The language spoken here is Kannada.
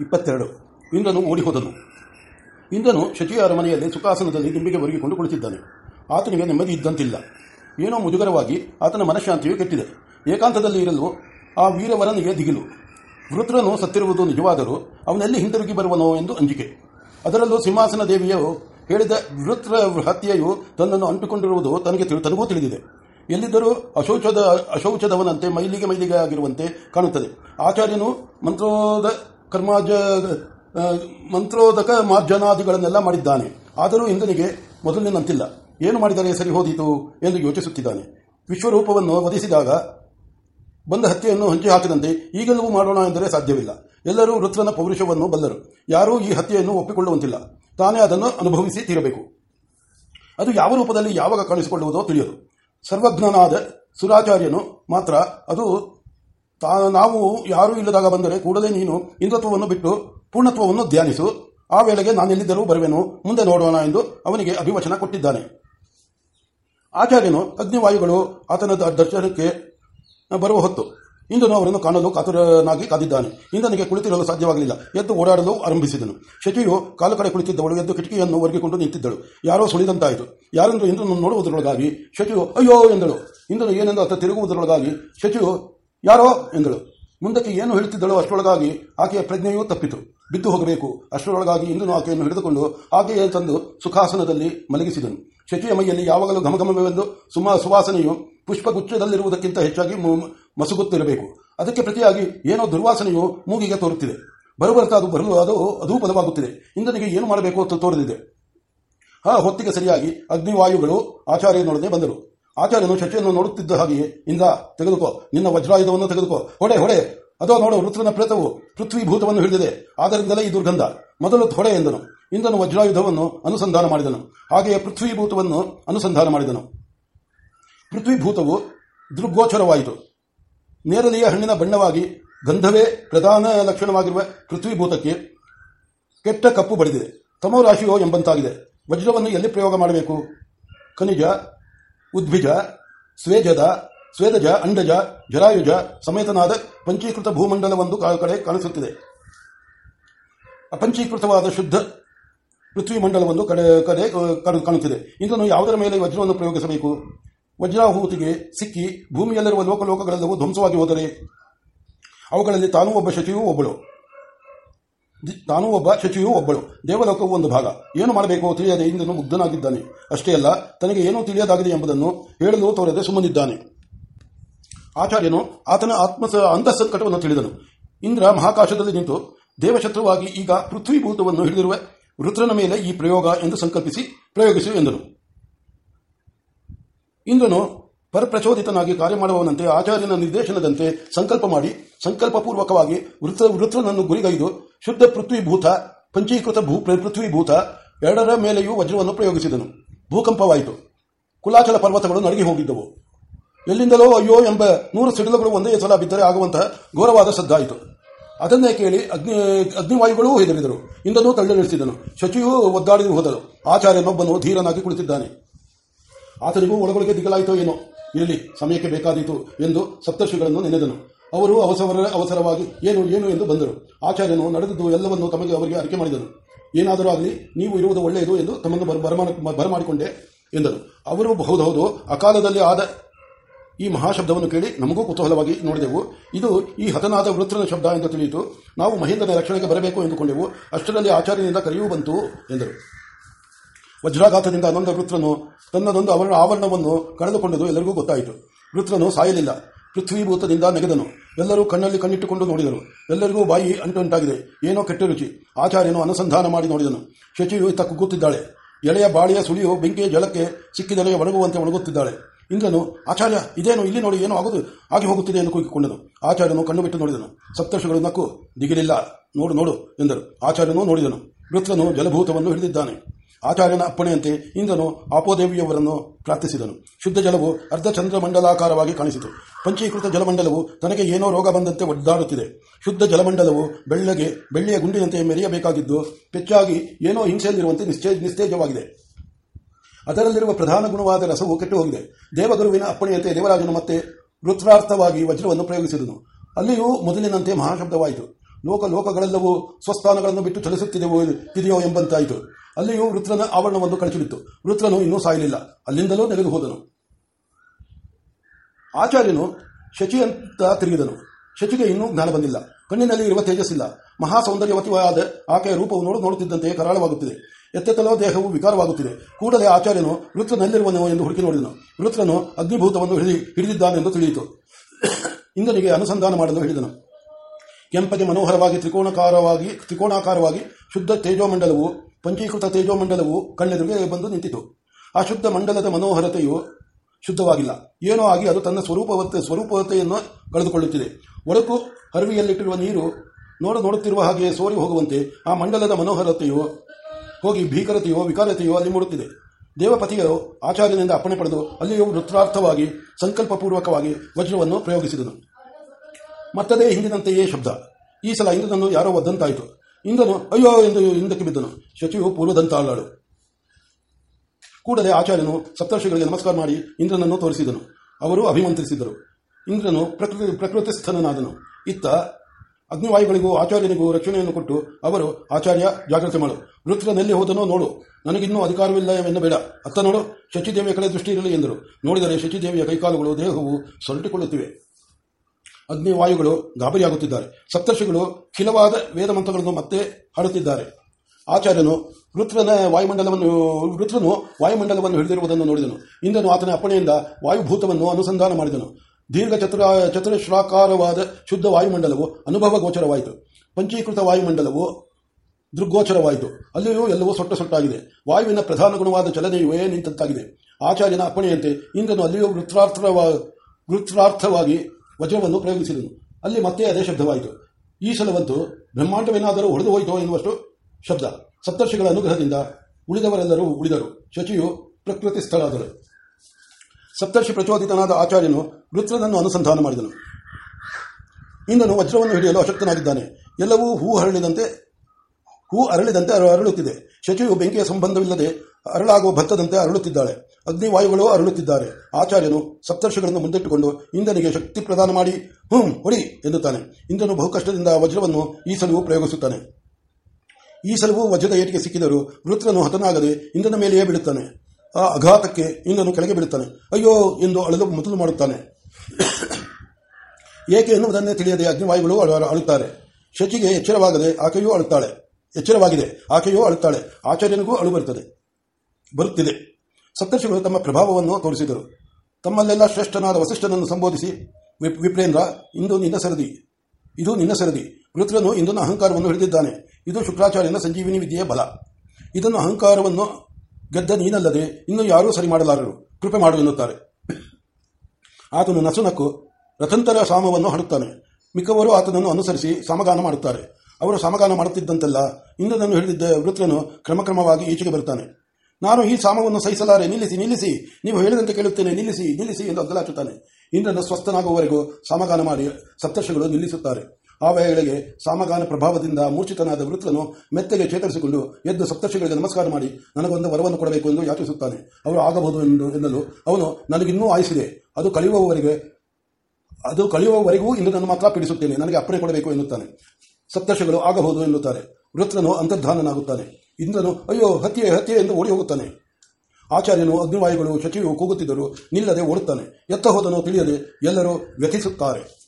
ಇಪ್ಪತ್ತೆರಡು. ಇಂದ್ರನು ಓಡಿ ಹೋದನು ಇಂದ್ರನು ಶಚಿಯ ಅರಮನೆಯಲ್ಲಿ ಸುಖಾಸನದಲ್ಲಿ ದಿಂಬಿಗೆ ಒರಗಿಕೊಂಡು ಕುಳಿತಿದ್ದಾನೆ. ಆತನಿಗೆ ನೆಮ್ಮದಿ ಇದ್ದಂತಿಲ್ಲ. ಏನೋ ಮುಜುಗರವಾಗಿ ಆತನ ಮನಃಶಾಂತಿಯು ಕೆಟ್ಟಿದೆ. ಏಕಾಂತದಲ್ಲಿ ಇರಲು ಆ ವೀರವರನಿಗೆ ದಿಗಿಲು. ವೃತ್ರನು ಸತ್ತಿರುವುದು ನಿಜವಾದರೂ ಅವನೆಲ್ಲಿ ಹಿಂದಿರುಗಿ ಬರುವನೋ ಎಂದು ಅಂಜಿಕೆ. ಅದರಲ್ಲೂ ಸಿಂಹಾಸನ ದೇವಿಯು ಹೇಳಿದ ವೃತ್ರ ಹತ್ಯೆಯು ತನ್ನನ್ನು ಅಂಟುಕೊಂಡಿರುವುದು ತನಗೆ ತನಗೂ ತಿಳಿದಿದೆ. ಎಲ್ಲಿದ್ದರೂ ಅಶೌಚದ, ಅಶೌಚದವನಂತೆ ಮೈಲಿಗೆ ಮೈಲಿಗೆ ಆಗಿರುವಂತೆ ಕಾಣುತ್ತದೆ. ಆಚಾರ್ಯನು ಮಂತ್ರೋದ ಕರ್ಮಾಜ ಮಂತ್ರೋದಕ ಮಾರ್ಜನಾದಿಗಳನ್ನೆಲ್ಲ ಮಾಡಿದ್ದಾನೆ. ಆದರೂ ಇಂದ್ರನಿಗೆ ಮೊದಲಿನಂತಿಲ್ಲ. ಏನು ಮಾಡಿದರೆ ಸರಿ ಹೋದೀತು ಎಂದು ಯೋಚಿಸುತ್ತಿದ್ದಾನೆ. ವಿಶ್ವರೂಪವನ್ನು ವಧಿಸಿದಾಗ ಬಂದ ಹತ್ಯೆಯನ್ನು ಹಂಚಿ ಹಾಕಿದಂತೆ ಈಗಲೂ ಮಾಡೋಣ ಎಂದರೆ ಸಾಧ್ಯವಿಲ್ಲ. ಎಲ್ಲರೂ ವೃತ್ರನ ಪೌರುಷವನ್ನು ಬಲ್ಲರು. ಯಾರೂ ಈ ಹತ್ಯೆಯನ್ನು ಒಪ್ಪಿಕೊಳ್ಳುವಂತಿಲ್ಲ. ತಾನೇ ಅದನ್ನು ಅನುಭವಿಸಿ ತೀರಬೇಕು. ಅದು ಯಾವ ರೂಪದಲ್ಲಿ ಯಾವಾಗ ಕಾಣಿಸಿಕೊಳ್ಳುವುದೋ ತಿಳಿಯದು. ಸರ್ವಜ್ಞನಾದ ಸುರಾಚಾರ್ಯನು ಮಾತ್ರ ಅದು ತಾ, ನಾವು ಯಾರೂ ಇಲ್ಲದಾಗ ಬಂದರೆ ಕೂಡಲೇ ನೀನು ಇಂದ್ರತ್ವವನ್ನು ಬಿಟ್ಟು ಪೂರ್ಣತ್ವವನ್ನು ಧ್ಯಾನಿಸು. ಆ ವೇಳೆಗೆ ನಾನೆಲ್ಲಿದ್ದರೂ ಬರುವೆನು. ಮುಂದೆ ನೋಡೋಣ ಎಂದು ಅವನಿಗೆ ಅಭಿವಚನ ಕೊಟ್ಟಿದ್ದಾನೆ. ಆಚಾರ್ಯನು, ಅಗ್ನಿವಾಯುಗಳು ಆತನ ದರ್ಶನಕ್ಕೆ ಬರುವ ಹೊತ್ತು ಇಂದನು ಅವರನ್ನು ಕಾಣಲು ಕಾತುರನಾಗಿ ಕಾದಿದ್ದಾನೆ. ಇಂದನಿಗೆ ಕುಳಿತಿರಲು ಸಾಧ್ಯವಾಗಲಿಲ್ಲ. ಎದ್ದು ಓಡಾಡಲು ಆರಂಭಿಸಿದನು. ಶಚಿಯು ಕಾಲು ಕಡೆ ಕುಳಿತಿದ್ದವಳು, ಎದ್ದು ಕಿಟಕಿಯನ್ನು ಒರಗಿಕೊಂಡು ನಿಂತಿದ್ದಳು. ಯಾರೋ ಸುಳಿದಂತಾಯಿತು. ಯಾರೆಂದು ಇಂದ್ರನು ನೋಡುವುದರೊಳಗಾಗಿ ಶಚಿಯು, ಅಯ್ಯೋ ಎಂದಳು. ಇಂದನು ಏನೆಂದು ಆತ ತಿರುಗುವುದರೊಳಗಾಗಿ ಶಚಿಯು ಯಾರೋ ಎಂದಳು. ಮುಂದಕ್ಕೆ ಏನು ಹೇಳುತ್ತಿದ್ದಳು ಅಷ್ಟರೊಳಗಾಗಿ ಆಕೆಯ ಪ್ರಜ್ಞೆಯೂ ತಪ್ಪಿತು. ಬಿದ್ದು ಹೋಗಬೇಕು. ಅಷ್ಟರೊಳಗಾಗಿ ಇಂದನು ಆಕೆಯನ್ನು ಹಿಡಿದುಕೊಂಡು ಆಕೆಯ ತಂದು ಸುಖಾಸನದಲ್ಲಿ ಮಲಗಿಸಿದನು. ಶಚಿಯ ಮೈಯಲ್ಲಿ ಯಾವಾಗಲೂ ಘಮಘಮವೆಂದು ಸುಮ ಸುವಾಸನೆಯು ಪುಷ್ಪಗುಚ್ಛದಲ್ಲಿರುವುದಕ್ಕಿಂತ ಹೆಚ್ಚಾಗಿ ಮಸುಗುತ್ತಿರಬೇಕು. ಅದಕ್ಕೆ ಪ್ರತಿಯಾಗಿ ಏನೋ ದುರ್ವಾಸನೆಯು ಮೂಗಿಗೆ ತೋರುತ್ತಿದೆ. ಬರುಬರ್ತಾ ಅದು ಬರಲು ಅದು ಅದೂ ಬಲವಾಗುತ್ತಿದೆ ಇಂದನಿಗೆ ಏನು ಮಾಡಬೇಕು ಅಂತ ತೋರಿದಿದೆ. ಆ ಹೊತ್ತಿಗೆ ಸರಿಯಾಗಿ ಅಗ್ನಿವಾಯುಗಳು ಆಚಾರ್ಯನೊಡನೆ ಬಂದರು. ಆಚಾರ್ಯನು ಶಚಿಯನ್ನು ನೋಡುತ್ತಿದ್ದ ಹಾಗೆಯೇ ಇಂದ ತೆಗೆದುಕೋ, ನಿನ್ನ ವಜ್ರಾಯುಧವನ್ನು ತೆಗೆದುಕೋ. ಹೊಡೆ ಹೊಡೆ. ಅದೋ ನೋಡು ವೃತ್ರನ ಪ್ರೇತವು ಪೃಥ್ವೀಭೂತವನ್ನು ಹಿಡಿದಿದೆ. ಆದ್ದರಿಂದಲೇ ಈ ದುರ್ಗಂಧ ಮೊದಲು ಹೊಡೆ ಎಂದನು. ಇಂದನು ವಜ್ರಾಯುಧವನ್ನು ಅನುಸಂಧಾನ ಮಾಡಿದನು. ಹಾಗೆಯೇ ಪೃಥ್ವೀಭೂತವನ್ನು ಅನುಸಂಧಾನ ಮಾಡಿದನು. ಪೃಥ್ವೀಭೂತವು ದೃಗ್ಗೋಚರವಾಯಿತು. ನೇರಳೆಯ ಹಣ್ಣಿನ ಬಣ್ಣವಾಗಿ, ಗಂಧವೇ ಪ್ರಧಾನ ಲಕ್ಷಣವಾಗಿರುವ ಪೃಥ್ವೀಭೂತಕ್ಕೆ ಕೆಟ್ಟ ಕಪ್ಪು ಬಡಿದಿದೆ. ತಮೋರಾಶಿಯೋ ಎಂಬಂತಾಗಿದೆ. ವಜ್ರವನ್ನು ಎಲ್ಲಿ ಪ್ರಯೋಗ ಮಾಡಬೇಕು? ಖನಿಜ ಉದ್ಭಿಜ ಸ್ವೇಜದ, ಸ್ವೇದಜ, ಅಂಡಜ, ಜರಾಯುಜ ಸಮೇತನಾದ ಪಂಚೀಕೃತ ಭೂಮಂಡಲವೊಂದು ಕಡೆ ಕಾಣಿಸುತ್ತಿದೆ. ಅಪಂಚೀಕೃತವಾದ ಶುದ್ಧ ಪೃಥ್ವಿ ಮಂಡಲವೊಂದು ಕಡೆ ಕಡೆ ಕಾಣುತ್ತಿದೆ. ಇದನ್ನು ಯಾವುದರ ಮೇಲೆ ವಜ್ರವನ್ನು ಪ್ರಯೋಗಿಸಬೇಕು? ವಜ್ರಾಹುತಿಗೆ ಸಿಕ್ಕಿ ಭೂಮಿಯಲ್ಲಿರುವ ಲೋಕಲೋಕಗಳೆಲ್ಲವೂ ಧ್ವಂಸವಾಗಿ ಹೋದರೆ, ಅವುಗಳಲ್ಲಿ ತಾನೂ ಒಬ್ಬ ಶಚಿಯೂ ಒಬ್ಬಳು. ತಾನೂ ಒಬ್ಬ, ಶಚಿಯೂ ಒಬ್ಬಳು. ದೇವಲೋಕವು ಒಂದು ಭಾಗ. ಏನು ಮಾಡಬೇಕು ತಿಳಿಯದೆ ಇಂದನು ಮುಗ್ಧನಾಗಿದ್ದಾನೆ. ಅಷ್ಟೇ ಅಲ್ಲ, ತನಗೆ ಏನೂ ತಿಳಿಯದಾಗಿದೆ ಎಂಬುದನ್ನು ಹೇಳಲು ತೋರದೆ ಸುಮ್ಮನಿದ್ದಾನೆ. ಆಚಾರ್ಯನು ಆತನ ಆತ್ಮ ಅಂತಃಸಂಕಟವನ್ನು ತಿಳಿದನು. ಇಂದ್ರ ಮಹಾಕಾಶದಲ್ಲಿ ನಿಂತು ದೇವಶತ್ರುವಾಗಿ ಈಗ ಪೃಥ್ವೀಭೂತವನ್ನು ಹಿಡಿದಿರುವ ವೃತ್ರನ ಮೇಲೆ ಈ ಪ್ರಯೋಗ ಎಂದು ಸಂಕಲ್ಪಿಸಿ ಪ್ರಯೋಗಿಸು ಎಂದನು. ಇಂದ್ರನು ಪರಪ್ರಚೋದಿತನಾಗಿ ಕಾರ್ಯ ಮಾಡುವವನಂತೆ ಆಚಾರ್ಯನ ನಿರ್ದೇಶನದಂತೆ ಸಂಕಲ್ಪ ಮಾಡಿ ಸಂಕಲ್ಪಪೂರ್ವಕವಾಗಿ ವೃತ್ರ ವೃತ್ರನನ್ನು ಗುರಿಗೈದು ಶುದ್ಧ ಪೃಥ್ವಿಭೂತ, ಪಂಚೀಕೃತ ಭೂ ಪೃಥ್ವಿಭೂತ, ಎರಡರ ಮೇಲೆಯೂ ವಜ್ರವನ್ನು ಪ್ರಯೋಗಿಸಿದನು. ಭೂಕಂಪವಾಯಿತು. ಕುಲಾಚಲ ಪರ್ವತಗಳು ನಡಗಿ ಹೋಗಿದ್ದವು. ಎಲ್ಲಿಂದಲೋ ಅಯ್ಯೋ ಎಂಬ ನೂರು ಸಿಡಿಲುಗಳು ಒಂದೇ ಸಲ ಬಿದ್ದರೆ ಆಗುವಂತಹ ಘೋರವಾದ ಸದ್ದಾಯಿತು ಅದನ್ನೇ ಕೇಳಿ ಅಗ್ನಿ, ಅಗ್ನಿವಾಯುಗಳೂ ಹೆದರಿದರು. ಇಂದನೂ ನಡೆಸಿದನು ಶಚಿಯೂ ಒದ್ದಾಡಿ ಹೋದರು ಆಚಾರ್ಯನೊಬ್ಬನು ಧೀರನಾಗಿ ಕುಳಿತಿದ್ದಾನೆ. ಆತನಿಗೂ ಒಳಗೊಳಗೆ ದಿಗಲಾಯಿತೋ ಏನೋ? ಇರಲಿ, ಸಮಯಕ್ಕೆ ಬೇಕಾದೀತು ಎಂದು ಸಪ್ತರ್ಷಿಗಳನ್ನು ನೆನೆದನು. ಅವರು ಅವಸರ ಅವಸರವಾಗಿ ಏನು ಏನು ಎಂದು ಬಂದರು. ಆಚಾರ್ಯನು ನಡೆದದ್ದು ಎಲ್ಲವನ್ನು ತಮಗೆ ಅವರಿಗೆ ಅರಿಕೆ ಮಾಡಿದರು. ಏನಾದರೂ ಆಗಲಿ, ನೀವು ಇರುವುದು ಒಳ್ಳೆಯದು ಎಂದು ತಮ್ಮನ್ನು ಬರ- ಬರಮಾಡ- ಬರಮಾಡಿಕೊಂಡೆ ಎಂದರು. ಅವರು ಹೌದು ಅಕಾಲದಲ್ಲಿ ಆದ ಈ ಮಹಾಶಬ್ದವನ್ನು ಕೇಳಿ ನಮಗೂ ಕುತೂಹಲವಾಗಿ ನೋಡಿದೆವು. ಇದು ಈ ಹತನಾದ ವೃತ್ರನ ಶಬ್ದ ಎಂದು ತಿಳಿಯಿತು. ನಾವು ಮಹೇಂದ್ರನ ರಕ್ಷಣೆಗೆ ಬರಬೇಕು ಎಂದುಕೊಂಡೆವು. ಅಷ್ಟರಲ್ಲಿ ಆಚಾರ್ಯನಿಂದ ಕರೆಯೂ ಬಂತು ಎಂದರು. ವಜ್ರಾಘಾತದಿಂದ ನೊಂದ ವೃತ್ರನು ತನ್ನದೊಂದು ಅವರ ಆವರಣವನ್ನು ಕಳೆದುಕೊಂಡದು ಎಲ್ಲರಿಗೂ ಗೊತ್ತಾಯಿತು. ವೃತ್ರನು ಸಾಯಲಿಲ್ಲ. ಪೃಥ್ವೀಭೂತದಿಂದ ನೆಗೆದನು. ಎಲ್ಲರೂ ಕಣ್ಣಲ್ಲಿ ಕಣ್ಣಿಟ್ಟುಕೊಂಡು ನೋಡಿದರು. ಎಲ್ಲರಿಗೂ ಬಾಯಿ ಅಂಟುಂಟಾಗಿದೆ. ಏನೋ ಕೆಟ್ಟ ರುಚಿ. ಆಚಾರ್ಯನು ಅನುಸಂಧಾನ ಮಾಡಿ ನೋಡಿದನು. ಶಚಿಯು ಇತ್ತ ಕುಗ್ಗುತ್ತಿದ್ದಾಳೆ. ಎಳೆಯ ಬಾಳಿಯ ಸುಳಿಯು ಬೆಂಕಿಯ ಜಲಕ್ಕೆ ಸಿಕ್ಕಿದರೆ ಒಣಗುವಂತೆ ಒಣಗುತ್ತಿದ್ದಾಳೆ. ಇಂದ್ರನು, ಆಚಾರ್ಯ, ಇದೇನು? ಇಲ್ಲಿ ನೋಡಿ ಏನೋ ಆಗುದು, ಆಗಿ ಹೋಗುತ್ತಿದೆ ಎಂದು ಕೂಗಿಕೊಂಡನು. ಆಚಾರ್ಯನು ಕಣ್ಣು ಬಿಟ್ಟು ನೋಡಿದನು. ಸಪ್ತರ್ಷಿಗಳು ನಕ್ಕು, ದಿಗಿಲಿಲ್ಲ, ನೋಡು ನೋಡು ಎಂದರು. ಆಚಾರ್ಯನು ನೋಡಿದನು. ವೃತ್ರನು ಜಲಭೂತವನ್ನು ಹಿಡಿದಿದ್ದಾನೆ. ಆಚಾರ್ಯನ ಅಪ್ಪಣೆಯಂತೆ ಇಂದ್ರನು ಆಪೋದೇವಿಯವರನ್ನು ಪ್ರಾರ್ಥಿಸಿದನು. ಶುದ್ಧ ಜಲವು ಅರ್ಧ ಚಂದ್ರಮಂಡಲಾಕಾರವಾಗಿ ಕಾಣಿಸಿತು. ಪಂಚೀಕೃತ ಜಲಮಂಡಲವು ತನಗೆ ಏನೋ ರೋಗ ಬಂದಂತೆ ಒಡ್ಡಾಡುತ್ತಿದೆ ಶುದ್ಧ ಜಲಮಂಡಲವು ಬೆಳ್ಳಗೆ, ಬೆಳ್ಳಿಯ ಗುಂಡಿನಂತೆ ಮೆರೆಯಬೇಕಾಗಿದ್ದು ಪೆಚ್ಚಾಗಿ ಏನೋ ಹಿಂಸೆಯಲ್ಲಿರುವಂತೆ ನಿಸ್ತೇಜವಾಗಿದೆ. ಅದರಲ್ಲಿರುವ ಪ್ರಧಾನ ಗುಣವಾದ ರಸವು ಕೆಟ್ಟು ಹೋಗಿದೆ ದೇವಗುರುವಿನ ಅಪ್ಪಣೆಯಂತೆ ದೇವರಾಜನು ಮತ್ತೆ ವೃತ್ರಾರ್ಥವಾಗಿ ವಜ್ರವನ್ನು ಪ್ರಯೋಗಿಸಿದನು. ಅಲ್ಲಿಯೂ ಮೊದಲಿನಂತೆ ಮಹಾಶಬ್ದವಾಯಿತು. ಲೋಕ ಲೋಕಗಳೆಲ್ಲವೂ ಸ್ವಸ್ಥಾನಗಳನ್ನು ಬಿಟ್ಟು ಚಲಿಸುತ್ತಿದೆಯೋ ಇದೆಯೋ ಎಂಬಂತಾಯಿತು. ಅಲ್ಲಿಯೂ ವೃತ್ರನ, ಆವರಣವನ್ನು ಕಳಚಿಬಿತ್ತು ವೃತ್ರನು ಇನ್ನೂ ಸಾಯಲಿಲ್ಲ. ಅಲ್ಲಿಂದಲೂ ನೆಗೆದು ಹೋದನು. ಆಚಾರ್ಯನು ಶಚಿಯಂತ ತಿರುಗಿದನು. ಶಚಿಗೆ ಇನ್ನೂ ಜ್ಞಾನ ಬಂದಿಲ್ಲ. ಕಣ್ಣಿನಲ್ಲಿ ಇರುವ ತೇಜಸ್ಸಿಲ್ಲ. ಮಹಾ ಸೌಂದರ್ಯವತಿಯಾದ ಆಕೆಯ ರೂಪವು ನೋಡು ನೋಡುತ್ತಿದ್ದಂತೆ ಕರಾಳವಾಗುತ್ತಿದೆ. ಎತ್ತೆತ್ತಲೋ ದೇಹವು ವಿಕಾರವಾಗುತ್ತಿದೆ. ಕೂಡಲೇ ಆಚಾರ್ಯನು ವೃತ್ರನಲ್ಲಿರುವನು ಎಂದು ಹುಡುಕಿ ನೋಡಿದನು. ವೃತ್ರನು ಅಗ್ನಿಭೂತವನ್ನು ಹಿಡಿ ಹಿಡಿದಿದ್ದಾನೆಂದು ತಿಳಿಯಿತು. ಇಂದನಿಗೆ ಅನುಸಂಧಾನ ಮಾಡಲು ಹೇಳಿದನು. ಕೆಂಪಗೆ ಮನೋಹರವಾಗಿ, ತ್ರಿಕೋಣಕಾರವಾಗಿ, ತ್ರಿಕೋಣಾಕಾರವಾಗಿ ಶುದ್ಧ ತೇಜೋಮಂಡಲವು ಪಂಚೀಕೃತ ತೇಜೋಮಂಡಲವು ಕಣ್ಣೆದುರಿಗೆ ಬಂದು ನಿಂತಿತು. ಆ ಶುದ್ಧ ಮಂಡಲದ ಮನೋಹರತೆಯು ಶುದ್ಧವಾಗಿಲ್ಲ. ಏನೋ ಆಗಿ ಅದು ತನ್ನ ಸ್ವರೂಪವತ್ತೆ ಸ್ವರೂಪವತೆಯನ್ನು ಕಳೆದುಕೊಳ್ಳುತ್ತಿದೆ. ಒಳಕು ಹರವಿಯಲ್ಲಿಟ್ಟಿರುವ ನೀರು ನೋಡ ನೋಡುತ್ತಿರುವ ಹಾಗೆ ಸೋರಿ ಹೋಗುವಂತೆ ಆ ಮಂಡಲದ ಮನೋಹರತೆಯು ಹೋಗಿ ಭೀಕರತೆಯೋ ವಿಕಾರತೆಯೋ ಅಲ್ಲಿ ಮೂಡುತ್ತಿದೆ. ದೇವಪತಿಯು ಆಚಾರ್ಯನಿಂದ ಅಪ್ಪಣೆ ಪಡೆದು ಅಲ್ಲಿಯೂ ವೃತ್ತಾರ್ಥವಾಗಿ ಸಂಕಲ್ಪಪೂರ್ವಕವಾಗಿ ವಜ್ರವನ್ನು ಪ್ರಯೋಗಿಸಿದನು. ಮತ್ತದೇ ಹಿಂದಿನಂತೆಯೇ ಶಬ್ದ. ಈ ಸಲ ಇಂದ್ರನನ್ನು ಯಾರೋ ಒದ್ದಂತಾಯಿತು ಇಂದ್ರನು, ಅಯ್ಯೋ ಎಂದು ಹಿಂದಕ್ಕೆ ಬಿದ್ದನು. ಶಚಿಯು ಪೂರ್ವದಂತಾಳಾಳು ಕೂಡಲೇ ಆಚಾರ್ಯನು ಸಪ್ತರ್ಷಿಗಳಿಗೆ ನಮಸ್ಕಾರ ಮಾಡಿ ಇಂದ್ರನನ್ನು ತೋರಿಸಿದನು. ಅವರು ಅಭಿಮಂತ್ರಿಸಿದರು. ಇಂದ್ರನು ಪ್ರಕೃತಿ ಪ್ರಕೃತಿ ಸ್ಥನನಾದನು ಇತ್ತ ಅಗ್ನಿವಾಯುಗಳಿಗೂ ಆಚಾರ್ಯನಿಗೂ ರಕ್ಷಣೆಯನ್ನು ಕೊಟ್ಟು ಅವರು, ಆಚಾರ್ಯ, ಜಾಗ್ರತೆ ಮಾಡು. ವೃತ್ರನೆಲ್ಲಿ ಹೋದನೋ ನೋಡು. ನನಗಿನ್ನೂ ಅಧಿಕಾರವಿಲ್ಲ ಎನ್ನಬೇಡ ಅತ್ತ ನೋಡು, ಶಚಿದೇವಿಯ ಕಡೆ ದೃಷ್ಟಿ ಇರಲಿ ಎಂದರು. ನೋಡಿದರೆ ಶಚಿದೇವಿಯ ಕೈಕಾಲುಗಳು, ದೇಹವು ಸೊರಟಿಕೊಳ್ಳುತ್ತಿವೆ. ಅಗ್ನಿವಾಯುಗಳು ಗಾಬರಿಯಾಗುತ್ತಿದ್ದಾರೆ. ಸಪ್ತರ್ಷಿಗಳು ಖಿಲವಾದ ವೇದ ಮಂತ್ರಗಳನ್ನು ಮತ್ತೆ ಹಾಡುತ್ತಿದ್ದಾರೆ. ಆಚಾರ್ಯನು ವೃತ್ರನ ವಾಯುಮಂಡಲವನ್ನು, ವೃತ್ರನು ವಾಯುಮಂಡಲವನ್ನು ಹಿಡಿದಿರುವುದನ್ನು ನೋಡಿದನು. ಇಂದನು ಆತನ ಅಪ್ಪಣೆಯಿಂದ ವಾಯುಭೂತವನ್ನು ಅನುಸಂಧಾನ ಮಾಡಿದನು. ದೀರ್ಘ ಚತುರ, ಚತುರಶ್ರಾಕಾರವಾದ ಶುದ್ಧ ವಾಯುಮಂಡಲವು ಅನುಭವ ಗೋಚರವಾಯಿತು. ಪಂಚೀಕೃತ ವಾಯುಮಂಡಲವು ದೃಗ್ಗೋಚರವಾಯಿತು. ಅಲ್ಲಿಯೂ ಎಲ್ಲವೂ ಸೊಟ್ಟ ಸೊಟ್ಟಾಗಿದೆ. ವಾಯುವಿನ ಪ್ರಧಾನ ಗುಣವಾದ ಚಲನೆಯುವೇ ನಿಂತಂತಾಗಿದೆ. ಆಚಾರ್ಯನ ಅಪ್ಪಣೆಯಂತೆ ಇಂದ್ರನು ಅಲ್ಲಿಯೂ ವೃತ್ರಾರ್ಥವ ವೃತ್ರಾರ್ಥವಾಗಿ ವಜ್ರವನ್ನು ಪ್ರಯೋಗಿಸಿದನು. ಅಲ್ಲಿ ಮತ್ತೆ ಅದೇ ಶಬ್ದವಾಯಿತು. ಈ ಸಲವಂತೂ ಬ್ರಹ್ಮಾಂಡವೇನಾದರೂ ಹೊಡೆದು ಹೋಯಿತೋ ಎನ್ನುವಷ್ಟು ಶಬ್ದ. ಸಪ್ತರ್ಷಿಗಳ ಅನುಗ್ರಹದಿಂದ ಉಳಿದವರೆಲ್ಲರೂ ಉಳಿದರು. ಶಚಿಯು ಪ್ರಕೃತಿ ಸ್ಥಳಾದರು. ಸಪ್ತರ್ಷಿ ಪ್ರಚೋದಿತನಾದ ಆಚಾರ್ಯನು ವೃತ್ರನನ್ನು ಅನುಸಂಧಾನ ಮಾಡಿದನು. ಇಂದನು ವಜ್ರವನ್ನು ಹಿಡಿಯಲು ಅಶಕ್ತನಾಗಿದ್ದಾನೆ. ಎಲ್ಲವೂ ಹೂ ಹರಳಿದಂತೆ ಹೂ ಅರಳಿದಂತೆ ಅರಳುತ್ತಿದೆ. ಶಚಿಯು ಬೆಂಕಿಯ ಸಂಬಂಧವಿಲ್ಲದೆ ಅರಳಾಗುವ ಭತ್ತದಂತೆ ಅರಳುತ್ತಿದ್ದಾಳೆ. ಅಗ್ನಿವಾಯುಗಳು ಅರಳುತ್ತಿದ್ದಾರೆ. ಆಚಾರ್ಯನು ಸಪ್ತರ್ಷಿಗಳನ್ನು ಮುಂದಿಟ್ಟುಕೊಂಡು ಇಂದ್ರನಿಗೆ ಶಕ್ತಿ ಪ್ರದಾನ ಮಾಡಿ ಹ್ಞೂ ಹೊಡಿ, ಎನ್ನುತ್ತಾನೆ. ಇಂದನು ಬಹುಕಷ್ಟದಿಂದ ವಜ್ರವನ್ನು ಈ ಸಲವು ಪ್ರಯೋಗಿಸುತ್ತಾನೆ. ಈ ಸಲವು ವಜ್ರದ ಏಟಿಗೆ ಸಿಕ್ಕಿದರೂ ವೃತ್ರನು ಹತನಾಗದೆ ಇಂದ್ರನ ಮೇಲೆಯೇ ಬಿಡುತ್ತಾನೆ ಆ ಅಘಾತಕ್ಕೆ ಇಂದ್ರನು ಕೆಳಗೆ ಬಿಡುತ್ತಾನೆ ಅಯ್ಯೋ, ಎಂದು ಅಳಲು ಮೊದಲು ಮಾಡುತ್ತಾನೆ. ಏಕೆ ಎನ್ನುವುದನ್ನೇ ತಿಳಿಯದೆ ಅಗ್ನಿವಾಯುಗಳು ಅಳು- ಅಳುತ್ತಾರೆ. ಶಚಿಗೆ ಎಚ್ಚರವಾಗದೆ ಆಕೆಯೂ ಅಳುತ್ತಾಳೆ. ಎಚ್ಚರವಾಗಿದೆ. ಆಕೆಯೂ ಅಳುತ್ತಾಳೆ. ಆಚಾರ್ಯನಿಗೂ ಅಳು ಬರುತ್ತದೆ. ಬರುತ್ತಿದೆ. ಸಪ್ತರ್ಷಿಗಳು ತಮ್ಮ ಪ್ರಭಾವವನ್ನು ತೋರಿಸಿದರು. ತಮ್ಮಲ್ಲೆಲ್ಲ ಶ್ರೇಷ್ಠನಾದ ವಸಿಷ್ಠನನ್ನು ಸಂಬೋಧಿಸಿ, ವಿಪ್- ವಿಪ್ರೇಂದ್ರ, ಇಂದು ನಿನ್ನ ಸರದಿ. ಇದು ನಿನ್ನ ಸರದಿ. ವೃತ್ರನು ಇಂದು ಅಹಂಕಾರವನ್ನು ಹಿಡಿದಿದ್ದಾನೆ. ಇದು ಶುಕ್ರಾಚಾರ್ಯನ ಸಂಜೀವಿನಿ ವಿದ್ಯೆಯ ಬಲ. ಇದನ್ನು ಅಹಂಕಾರವನ್ನು ಗೆದ್ದ ನೀನಲ್ಲದೆ ಇನ್ನು ಯಾರೂ ಸರಿ ಮಾಡಲಾರರು. ಕೃಪೆ ಮಾಡು ಎನ್ನುತ್ತಾರೆ. ಆತನು ನಸುನಕ್ಕು ರಥಂತರ ಸಾಮವನ್ನು ಹಾಡುತ್ತಾನೆ. ಮಿಕ್ಕವರು ಆತನನ್ನು ಅನುಸರಿಸಿ ಸಮಗಾನ ಮಾಡುತ್ತಾರೆ. ಅವರು ಸಮಗಾನ ಮಾಡುತ್ತಿದ್ದಂತೆಲ್ಲ ಇಂದ್ರನನ್ನು ಹಿಡಿದಿದ್ದ ವೃತ್ರನು ಕ್ರಮಕ್ರಮವಾಗಿ ಈಚೆಗೆ ಬರುತ್ತಾನೆ. ನಾನು ಈ ಸಾಮವನ್ನು ಸಹಿಸಲಾರೆ, ನಿಲ್ಲಿಸಿ ನಿಲ್ಲಿಸಿ, ನೀವು ಹೇಳಿದಂತೆ ಕೇಳುತ್ತೇನೆ, ನಿಲ್ಲಿಸಿ ನಿಲ್ಲಿಸಿ ಎಂದು ಅಗ್ಗಲಾಚುತ್ತಾನೆ. ಇಂದ್ರನು ಸ್ವಸ್ಥನಾಗುವವರೆಗೂ ಸಮಗಾನ ಮಾಡಿ ಸಪ್ತರ್ಷಿಗಳು ನಿಲ್ಲಿಸುತ್ತಾರೆ. ಆ ವೇಳೆಗೆ ಸಾಮಗಾನ ಪ್ರಭಾವದಿಂದ ಮೂರ್ಛಿತನಾದ ವೃತ್ರನು ಮೆತ್ತಗೆ ಚೇತರಿಸಿಕೊಂಡು ಎದ್ದು ಸಪ್ತರ್ಷಿಗಳಿಗೆ ನಮಸ್ಕಾರ ಮಾಡಿ, ನನಗೊಂದು ವರವನ್ನು ಕೊಡಬೇಕು ಎಂದು ಯಾಚಿಸುತ್ತಾನೆ. ಅವರು ಆಗಬಹುದು ಎಂದು ಎನ್ನಲು ಅವನು ನನಗಿನ್ನೂ ಆಯಿಸಿದೆ. ಅದು ಕಳೆಯುವವರೆಗೆ, ಅದು ಕಳೆಯುವವರೆಗೂ ಇಂದ್ರನನ್ನು ಮಾತ್ರ ಪೀಡಿಸುತ್ತೇನೆ. ನನಗೆ ಅಪ್ಪಣೆ ಕೊಡಬೇಕು ಎನ್ನುತ್ತಾನೆ. ಸಪ್ತರ್ಷಿಗಳು ಆಗಬಹುದು ಎನ್ನುತ್ತಾರೆ. ವೃತ್ರನು ಅಂತರ್ಧಾನನಾಗುತ್ತಾನೆ. ಇಂದ್ರನು, ಅಯ್ಯೋ, ಹತ್ಯೆ ಹತ್ಯೆ ಎಂದು ಓಡಿ ಹೋಗುತ್ತಾನೆ. ಆಚಾರ್ಯನು, ಅಗ್ನಿವಾಯುಗಳು ಶಚಿಯು ಕೂಗುತ್ತಿದ್ದರೂ ನಿಲ್ಲದೆ ಓಡುತ್ತಾನೆ. ಎತ್ತ ಹೋದನು ತಿಳಿಯದೆ ಎಲ್ಲರೂ ವ್ಯಥಿಸುತ್ತಾರೆ.